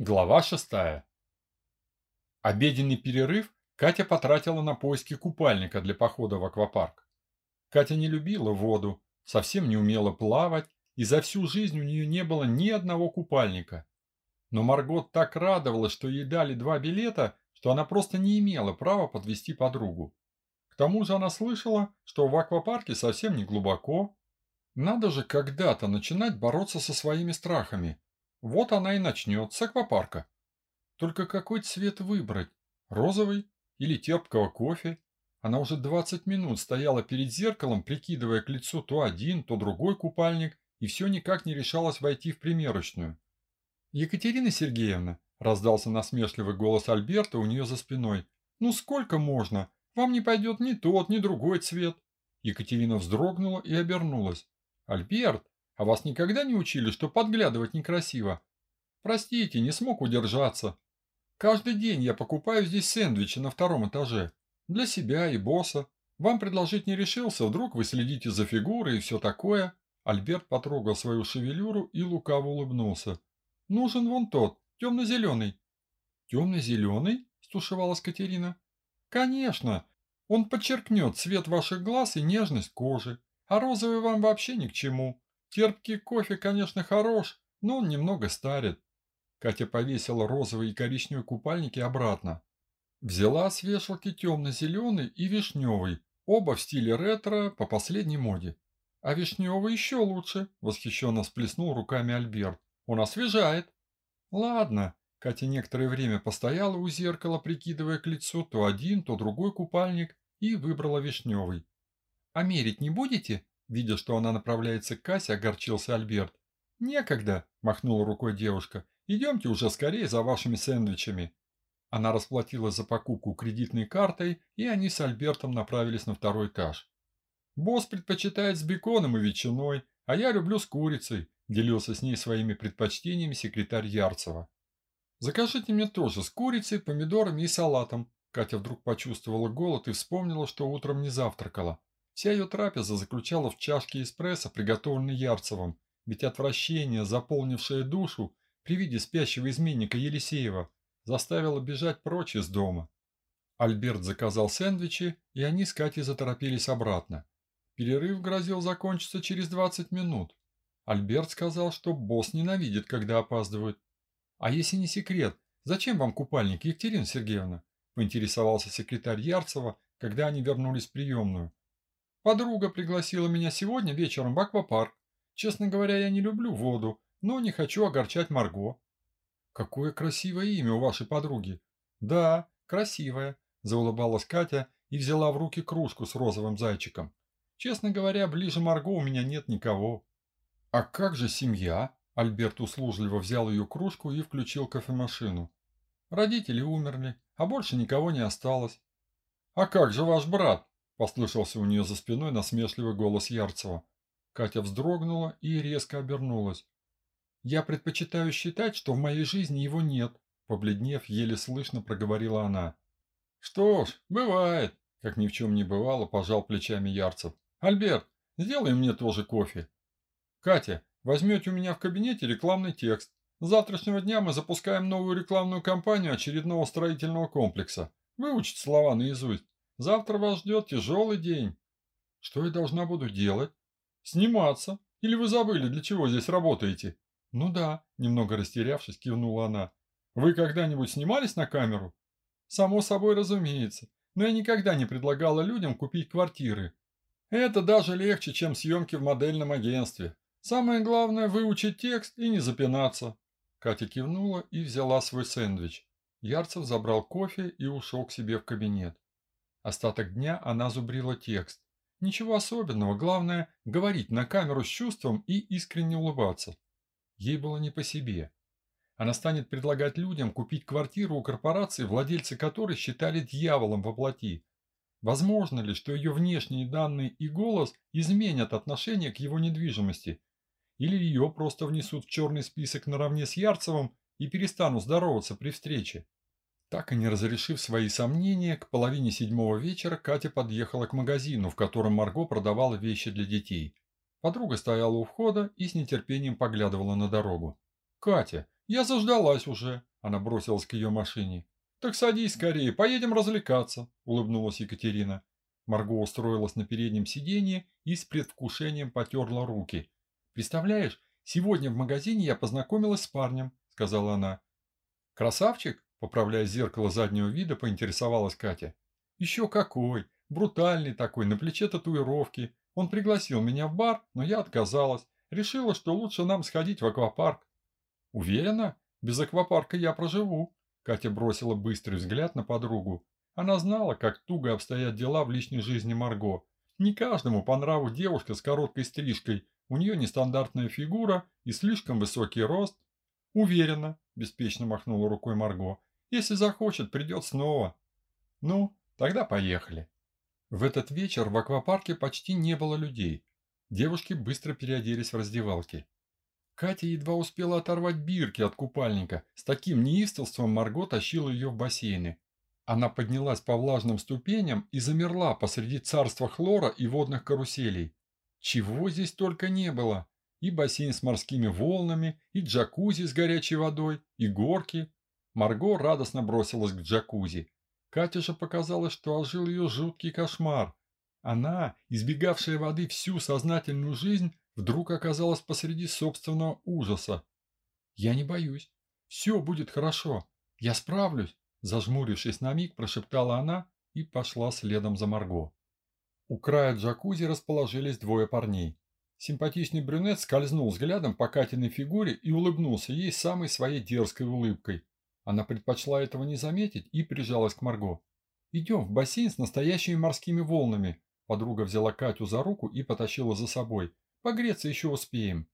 Глава шестая. Обеденный перерыв Катя потратила на поиски купальника для похода в аквапарк. Катя не любила воду, совсем не умела плавать, и за всю жизнь у нее не было ни одного купальника. Но Маргот так радовалась, что ей дали два билета, что она просто не имела права подвести подругу. К тому же она слышала, что в аквапарке совсем не глубоко. Надо же когда-то начинать бороться со своими страхами, вот она и начнет с аквапарка. Только какой цвет выбрать? Розовый или терпкого кофе? Она уже 20 минут стояла перед зеркалом, прикидывая к лицу то один, то другой купальник, и все никак не решалась войти в примерочную. «Екатерина Сергеевна», – раздался насмешливый голос Альберта у нее за спиной, – «ну сколько можно? Вам не пойдет ни тот, ни другой цвет». Екатерина вздрогнула и обернулась. «Альберт, а вас никогда не учили, что подглядывать некрасиво? Простите, не смог удержаться. Каждый день я покупаю здесь сэндвичи на втором этаже. Для себя и босса. Вам предложить не решился, вдруг вы следите за фигурой и все такое. Альберт потрогал свою шевелюру и лукаво улыбнулся. Нужен вон тот, темно-зеленый. Темно-зеленый? Стушевалась Катерина. Конечно. Он подчеркнет цвет ваших глаз и нежность кожи. А розовый вам вообще ни к чему. Терпкий кофе, конечно, хорош, но он немного старит. Катя повесила розовый и коричневый купальники обратно. Взяла с вешалки темно-зеленый и вишневый, оба в стиле ретро по последней моде. А вишневый еще лучше, восхищенно всплеснул руками Альберт. Он освежает. Ладно, Катя некоторое время постояла у зеркала, прикидывая к лицу то один, то другой купальник, и выбрала вишневый. «А мерить не будете?» Видя, что она направляется к кассе, огорчился Альберт. «Некогда», – махнула рукой девушка. «Идемте уже скорее за вашими сэндвичами». Она расплатилась за покупку кредитной картой, и они с Альбертом направились на второй этаж. «Босс предпочитает с беконом и ветчиной, а я люблю с курицей», – делился с ней своими предпочтениями секретарь Ярцева. «Закажите мне тоже с курицей, помидорами и салатом». Катя вдруг почувствовала голод и вспомнила, что утром не завтракала. Вся ее трапеза заключала в чашке эспрессо, приготовленной Ярцевым, ведь отвращение, заполнившее душу при виде спящего изменника Елисеева, заставило бежать прочь из дома. Альберт заказал сэндвичи, и они с Катей заторопились обратно. Перерыв грозил закончиться через 20 минут. Альберт сказал, что босс ненавидит, когда опаздывают. «А если не секрет, зачем вам купальник, Екатерина Сергеевна?» – поинтересовался секретарь Ярцева, когда они вернулись в приемную. Подруга пригласила меня сегодня вечером в аквапарк. Честно говоря, я не люблю воду, но не хочу огорчать Марго. Какое красивое имя у вашей подруги. Да, красивое, заулыбалась Катя и взяла в руки кружку с розовым зайчиком. Честно говоря, ближе Марго у меня нет никого. А как же семья? Альберт услужливо взял ее кружку и включил кофемашину. Родители умерли, а больше никого не осталось. А как же ваш брат? Послышался у нее за спиной насмешливый голос Ярцева. Катя вздрогнула и резко обернулась. «Я предпочитаю считать, что в моей жизни его нет», побледнев, еле слышно проговорила она. «Что ж, бывает», как ни в чем не бывало, пожал плечами Ярцев. «Альберт, сделай мне тоже кофе». «Катя, возьмете у меня в кабинете рекламный текст. С завтрашнего дня мы запускаем новую рекламную кампанию очередного строительного комплекса. Выучить слова наизусть. Завтра вас ждет тяжелый день. Что я должна буду делать? Сниматься. Или вы забыли, для чего здесь работаете? Ну да, немного растерявшись, кивнула она. Вы когда-нибудь снимались на камеру? Само собой разумеется. Но я никогда не предлагала людям купить квартиры. Это даже легче, чем съемки в модельном агентстве. Самое главное – выучить текст и не запинаться. Катя кивнула и взяла свой сэндвич. Ярцев забрал кофе и ушел к себе в кабинет. Остаток дня она зубрила текст. Ничего особенного, главное – говорить на камеру с чувством и искренне улыбаться. Ей было не по себе. Она станет предлагать людям купить квартиру у корпорации, владельцы которой считали дьяволом во плоти. Возможно ли, что ее внешние данные и голос изменят отношение к его недвижимости? Или ее просто внесут в черный список наравне с Ярцевым и перестанут здороваться при встрече? Так и не разрешив свои сомнения, к половине седьмого вечера Катя подъехала к магазину, в котором Марго продавала вещи для детей. Подруга стояла у входа и с нетерпением поглядывала на дорогу. «Катя, я заждалась уже. Она бросилась к ее машине. «Так садись скорее, поедем развлекаться», – улыбнулась Екатерина. Марго устроилась на переднем сиденье и с предвкушением потерла руки. «Представляешь, сегодня в магазине я познакомилась с парнем», – сказала она. «Красавчик?» – поправляя зеркало заднего вида, поинтересовалась Катя. «Еще какой! Брутальный такой, на плече татуировки. Он пригласил меня в бар, но я отказалась. Решила, что лучше нам сходить в аквапарк». «Уверена? Без аквапарка я проживу», Катя бросила быстрый взгляд на подругу. Она знала, как туго обстоят дела в личной жизни Марго. Не каждому по нраву девушка с короткой стрижкой. У нее нестандартная фигура и слишком высокий рост. Уверена, беспечно махнула рукой Марго. Если захочет, придет снова. Ну, тогда поехали. В этот вечер в аквапарке почти не было людей. Девушки быстро переоделись в раздевалке. Катя едва успела оторвать бирки от купальника. С таким неистовством Марго тащила ее в бассейны. Она поднялась по влажным ступеням и замерла посреди царства хлора и водных каруселей. Чего здесь только не было. И бассейн с морскими волнами, и джакузи с горячей водой, и горки. Марго радостно бросилась к джакузи. Катя же показалось, что ожил ее жуткий кошмар. Она, избегавшая воды всю сознательную жизнь, вдруг оказалась посреди собственного ужаса. «Я не боюсь. Все будет хорошо. Я справлюсь», – зажмурившись на миг, прошептала она и пошла следом за Марго. У края джакузи расположились двое парней. Симпатичный брюнет скользнул взглядом по Катиной фигуре и улыбнулся ей самой своей дерзкой улыбкой. Она предпочла этого не заметить и прижалась к Марго. «Идем в бассейн с настоящими морскими волнами». Подруга взяла Катю за руку и потащила за собой – Погреться еще успеем.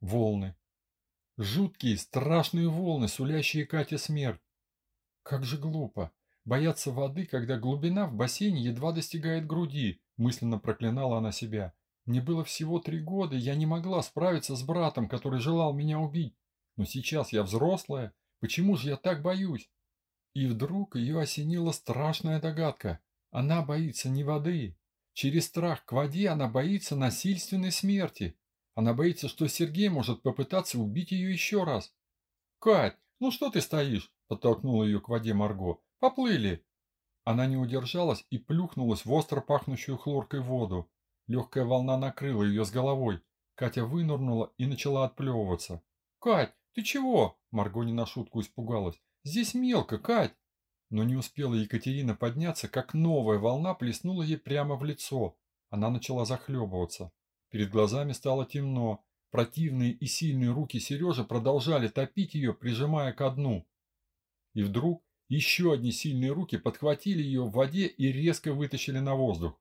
Волны. Жуткие, страшные волны, сулящие Кате смерть. Как же глупо. Бояться воды, когда глубина в бассейне едва достигает груди, мысленно проклинала она себя. Мне было всего три года, я не могла справиться с братом, который желал меня убить. Но сейчас я взрослая, почему же я так боюсь? И вдруг ее осенила страшная догадка. Она боится не воды, Через страх к воде она боится насильственной смерти. Она боится, что Сергей может попытаться убить ее еще раз. «Кать, ну что ты стоишь?» – подтолкнула ее к воде Марго. «Поплыли!» Она не удержалась и плюхнулась в остро пахнущую хлоркой воду. Легкая волна накрыла ее с головой. Катя вынырнула и начала отплевываться. «Кать, ты чего?» – Марго не на шутку испугалась. «Здесь мелко, Кать!» Но не успела Екатерина подняться, как новая волна плеснула ей прямо в лицо. Она начала захлебываться. Перед глазами стало темно. Противные и сильные руки Сережи продолжали топить ее, прижимая ко дну. И вдруг еще одни сильные руки подхватили ее в воде и резко вытащили на воздух.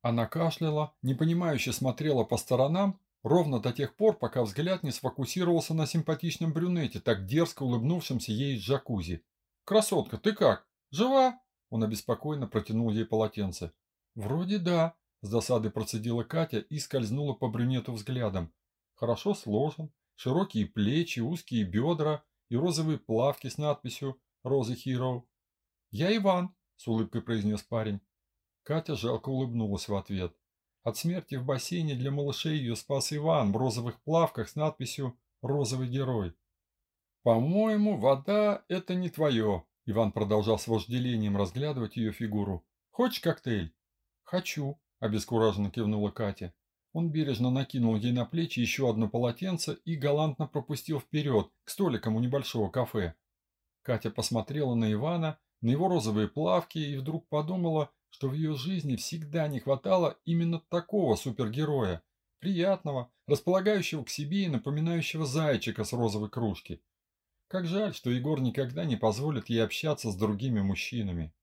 Она кашляла, непонимающе смотрела по сторонам, ровно до тех пор, пока взгляд не сфокусировался на симпатичном брюнете, так дерзко улыбнувшемся ей из джакузи. «Красотка, ты как? Жива?» Он обеспокоенно протянул ей полотенце. «Вроде да», – с досадой процедила Катя и скользнула по брюнету взглядом. «Хорошо сложен, широкие плечи, узкие бедра и розовые плавки с надписью «Розы Хиро». «Я Иван», – с улыбкой произнес парень. Катя жалко улыбнулась в ответ. От смерти в бассейне для малышей ее спас Иван в розовых плавках с надписью «Розовый герой». «По-моему, вода – это не твое», – Иван продолжал с вожделением разглядывать ее фигуру. «Хочешь коктейль?» «Хочу», – обескураженно кивнула Катя. Он бережно накинул ей на плечи еще одно полотенце и галантно пропустил вперед, к столикам у небольшого кафе. Катя посмотрела на Ивана, на его розовые плавки и вдруг подумала, что в ее жизни всегда не хватало именно такого супергероя, приятного, располагающего к себе и напоминающего зайчика с розовой кружки. Как жаль, что Егор никогда не позволит ей общаться с другими мужчинами.